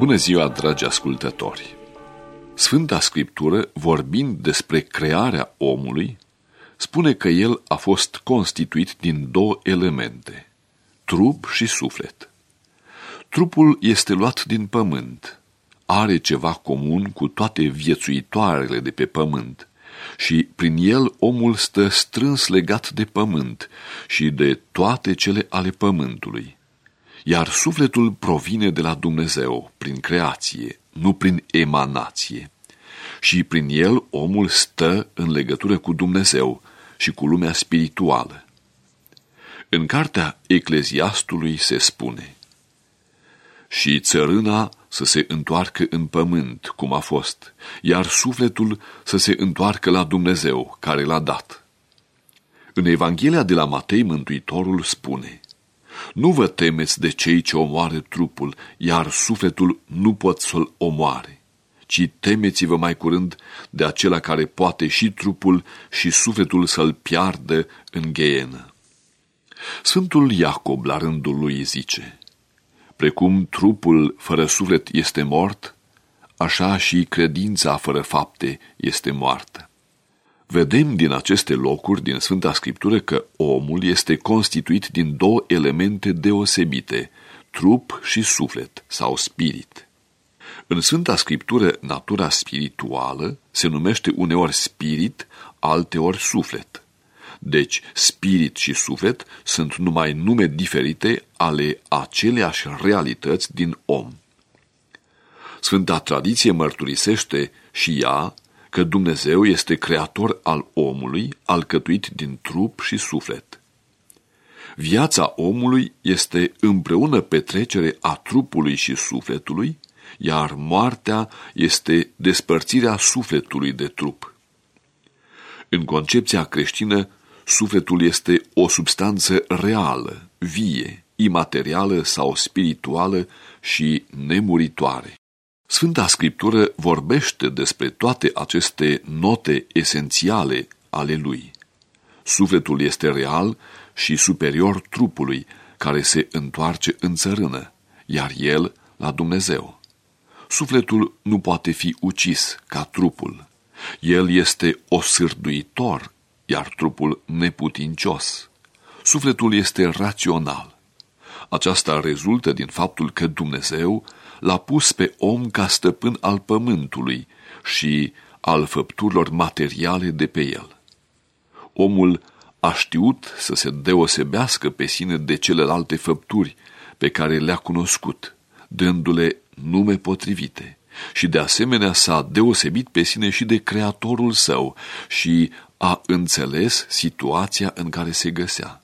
Bună ziua, dragi ascultători! Sfânta Scriptură, vorbind despre crearea omului, spune că el a fost constituit din două elemente, trup și suflet. Trupul este luat din pământ, are ceva comun cu toate viețuitoarele de pe pământ, și prin el omul stă strâns legat de pământ și de toate cele ale pământului. Iar sufletul provine de la Dumnezeu, prin creație, nu prin emanație. Și prin el omul stă în legătură cu Dumnezeu și cu lumea spirituală. În cartea Ecleziastului se spune Și țărâna să se întoarcă în pământ, cum a fost, iar sufletul să se întoarcă la Dumnezeu, care l-a dat. În Evanghelia de la Matei, Mântuitorul spune Nu vă temeți de cei ce omoară trupul, iar sufletul nu pot să-l omoare, ci temeți-vă mai curând de acela care poate și trupul și sufletul să-l piardă în gheienă. Sfântul Iacob, la rândul lui, zice – Precum trupul fără suflet este mort, așa și credința fără fapte este moartă. Vedem din aceste locuri din Sfânta Scriptură că omul este constituit din două elemente deosebite, trup și suflet sau spirit. În Sfânta Scriptură, natura spirituală se numește uneori spirit, alteori suflet. Deci, spirit și suflet sunt numai nume diferite ale aceleași realități din om. Sfânta tradiție mărturisește și ea că Dumnezeu este creator al omului, alcătuit din trup și suflet. Viața omului este împreună petrecere a trupului și sufletului, iar moartea este despărțirea sufletului de trup. În concepția creștină, Sufletul este o substanță reală, vie, imaterială sau spirituală și nemuritoare. Sfânta Scriptură vorbește despre toate aceste note esențiale ale lui. Sufletul este real și superior trupului, care se întoarce în țărână, iar el la Dumnezeu. Sufletul nu poate fi ucis ca trupul. El este osârduitor iar trupul neputincios. Sufletul este rațional. Aceasta rezultă din faptul că Dumnezeu l-a pus pe om ca stăpân al pământului și al făpturilor materiale de pe el. Omul a știut să se deosebească pe sine de celelalte făpturi pe care le-a cunoscut, dându-le nume potrivite și de asemenea s-a deosebit pe sine și de Creatorul său și a înțeles situația în care se găsea.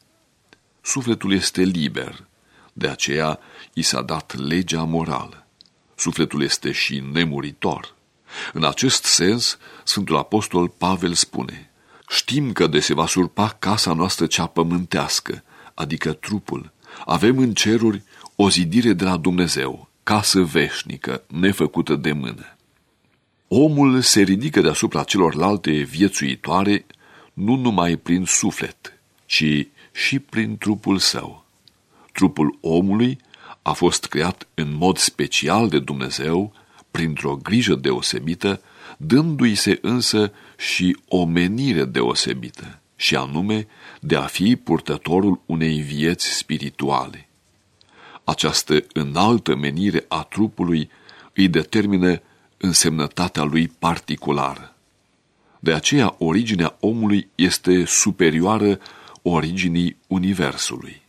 Sufletul este liber, de aceea i s-a dat legea morală. Sufletul este și nemuritor. În acest sens, Sfântul Apostol Pavel spune, Știm că de se va surpa casa noastră cea pământească, adică trupul. Avem în ceruri o zidire de la Dumnezeu, casă veșnică, nefăcută de mână. Omul se ridică deasupra celorlalte viețuitoare nu numai prin suflet, ci și prin trupul său. Trupul omului a fost creat în mod special de Dumnezeu, printr-o grijă deosebită, dându-i se însă și o menire deosebită, și anume de a fi purtătorul unei vieți spirituale. Această înaltă menire a trupului îi determină însemnătatea lui particulară. De aceea, originea omului este superioară originii universului.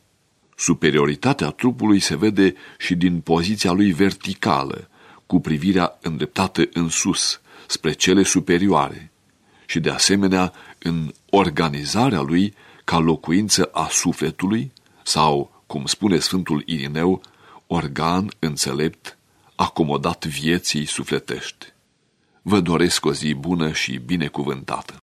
Superioritatea trupului se vede și din poziția lui verticală, cu privirea îndreptată în sus, spre cele superioare, și de asemenea în organizarea lui ca locuință a sufletului sau, cum spune Sfântul Irineu, organ înțelept, acomodat vieții sufletești. Vă doresc o zi bună și binecuvântată.